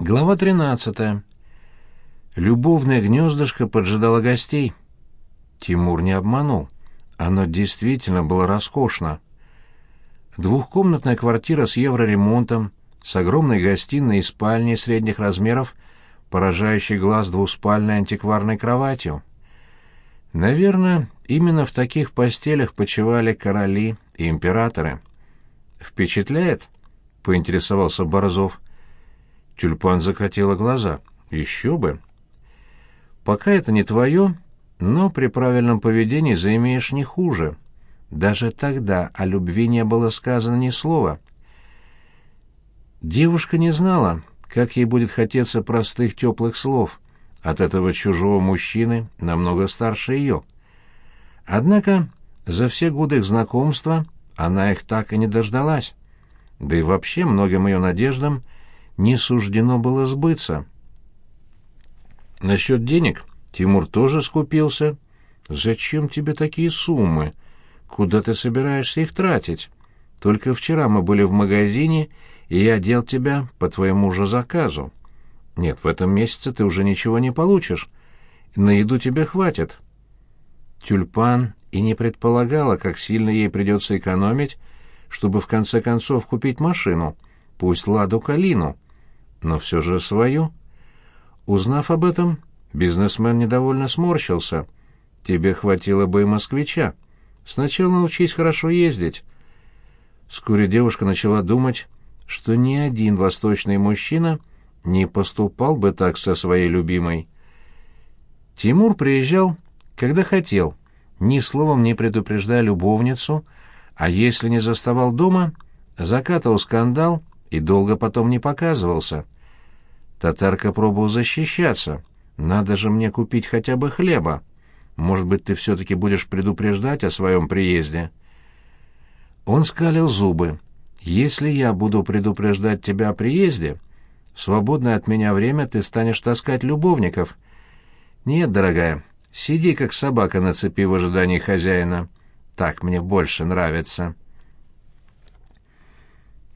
Глава 13. Любовное гнездышко поджидало гостей. Тимур не обманул. Оно действительно было роскошно. Двухкомнатная квартира с евроремонтом, с огромной гостиной и спальней средних размеров, поражающей глаз двуспальной антикварной кроватью. Наверное, именно в таких постелях почивали короли и императоры. «Впечатляет?» — поинтересовался Борзов. Тюльпан закатила глаза. «Еще бы!» «Пока это не твое, но при правильном поведении заимеешь не хуже. Даже тогда о любви не было сказано ни слова». Девушка не знала, как ей будет хотеться простых теплых слов от этого чужого мужчины, намного старше ее. Однако за все годы их знакомства она их так и не дождалась. Да и вообще многим ее надеждам – не суждено было сбыться. Насчет денег Тимур тоже скупился. «Зачем тебе такие суммы? Куда ты собираешься их тратить? Только вчера мы были в магазине, и я одел тебя по твоему же заказу. Нет, в этом месяце ты уже ничего не получишь. На еду тебе хватит». Тюльпан и не предполагала, как сильно ей придется экономить, чтобы в конце концов купить машину, пусть Ладу Калину — но все же свою. Узнав об этом, бизнесмен недовольно сморщился. «Тебе хватило бы и москвича. Сначала научись хорошо ездить». Вскоре девушка начала думать, что ни один восточный мужчина не поступал бы так со своей любимой. Тимур приезжал, когда хотел, ни словом не предупреждая любовницу, а если не заставал дома, закатывал скандал и долго потом не показывался. Татарка пробовал защищаться. Надо же мне купить хотя бы хлеба. Может быть, ты все-таки будешь предупреждать о своем приезде?» Он скалил зубы. «Если я буду предупреждать тебя о приезде, в свободное от меня время ты станешь таскать любовников. Нет, дорогая, сиди как собака на цепи в ожидании хозяина. Так мне больше нравится».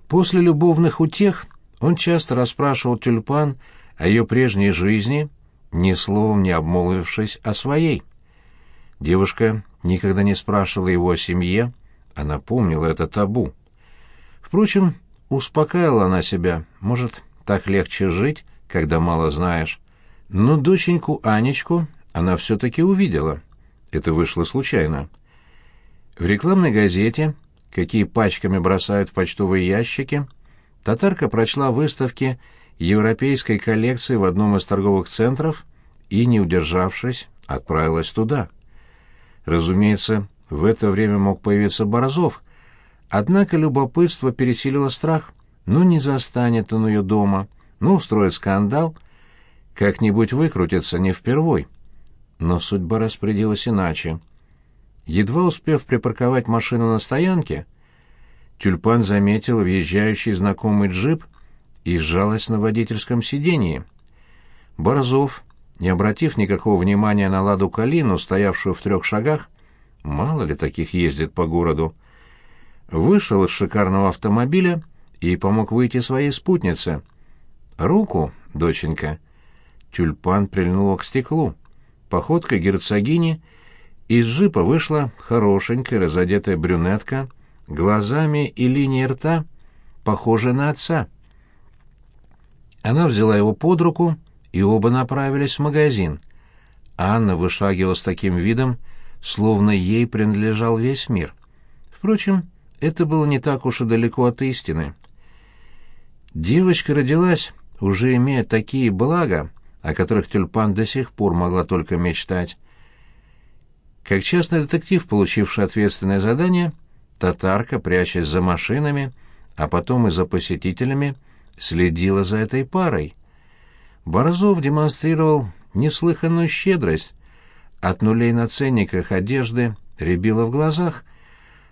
После любовных утех он часто расспрашивал тюльпан о ее прежней жизни, ни словом не обмолвившись о своей. Девушка никогда не спрашивала его о семье, она помнила это табу. Впрочем, успокаивала она себя, может, так легче жить, когда мало знаешь. Но доченьку Анечку она все-таки увидела. Это вышло случайно. В рекламной газете какие пачками бросают в почтовые ящики, татарка прочла выставки европейской коллекции в одном из торговых центров и, не удержавшись, отправилась туда. Разумеется, в это время мог появиться Борзов, однако любопытство пересилило страх. Ну, не застанет он ее дома, ну, устроит скандал, как-нибудь выкрутится не впервой. Но судьба распорядилась иначе. Едва успев припарковать машину на стоянке, Тюльпан заметил въезжающий знакомый джип и сжалась на водительском сидении. Борзов, не обратив никакого внимания на Ладу Калину, стоявшую в трех шагах, мало ли таких ездит по городу, вышел из шикарного автомобиля и помог выйти своей спутнице. «Руку, доченька!» Тюльпан прильнула к стеклу. Походка герцогини — из джипа вышла хорошенькая разодетая брюнетка, глазами и линией рта, похожая на отца. Она взяла его под руку, и оба направились в магазин. Анна вышагивала с таким видом, словно ей принадлежал весь мир. Впрочем, это было не так уж и далеко от истины. Девочка родилась, уже имея такие блага, о которых тюльпан до сих пор могла только мечтать. Как частный детектив, получивший ответственное задание, татарка, прячась за машинами, а потом и за посетителями, следила за этой парой. Борзов демонстрировал неслыханную щедрость. От нулей на ценниках одежды рябило в глазах.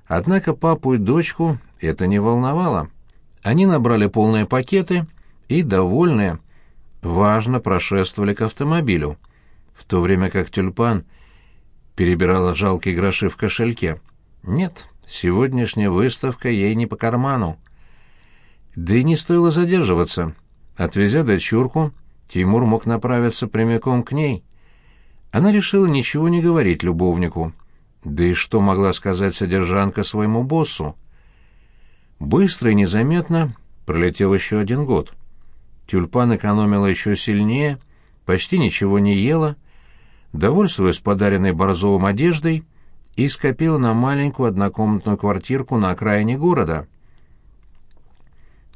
Однако папу и дочку это не волновало. Они набрали полные пакеты и, довольные, важно прошествовали к автомобилю, в то время как тюльпан — перебирала жалкие гроши в кошельке. Нет, сегодняшняя выставка ей не по карману. Да и не стоило задерживаться. Отвезя дочурку, Тимур мог направиться прямиком к ней. Она решила ничего не говорить любовнику. Да и что могла сказать содержанка своему боссу? Быстро и незаметно пролетел еще один год. Тюльпан экономила еще сильнее, почти ничего не ела, довольствуясь подаренной Борзовым одеждой, и скопила на маленькую однокомнатную квартирку на окраине города.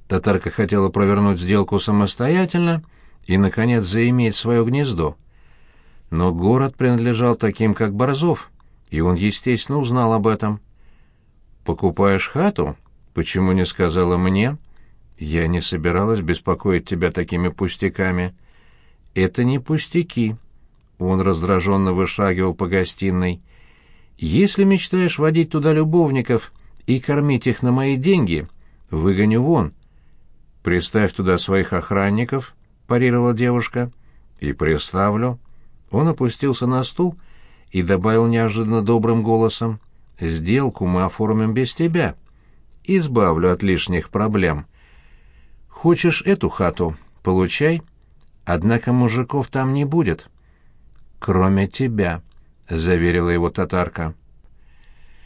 Татарка хотела провернуть сделку самостоятельно и, наконец, заиметь свое гнездо. Но город принадлежал таким, как Борзов, и он, естественно, узнал об этом. «Покупаешь хату? Почему не сказала мне?» «Я не собиралась беспокоить тебя такими пустяками». «Это не пустяки», — он раздраженно вышагивал по гостиной. «Если мечтаешь водить туда любовников и кормить их на мои деньги, выгоню вон». «Приставь туда своих охранников», — парировала девушка. «И приставлю». Он опустился на стул и добавил неожиданно добрым голосом. «Сделку мы оформим без тебя. Избавлю от лишних проблем». Хочешь эту хату? Получай. Однако мужиков там не будет. Кроме тебя, заверила его татарка.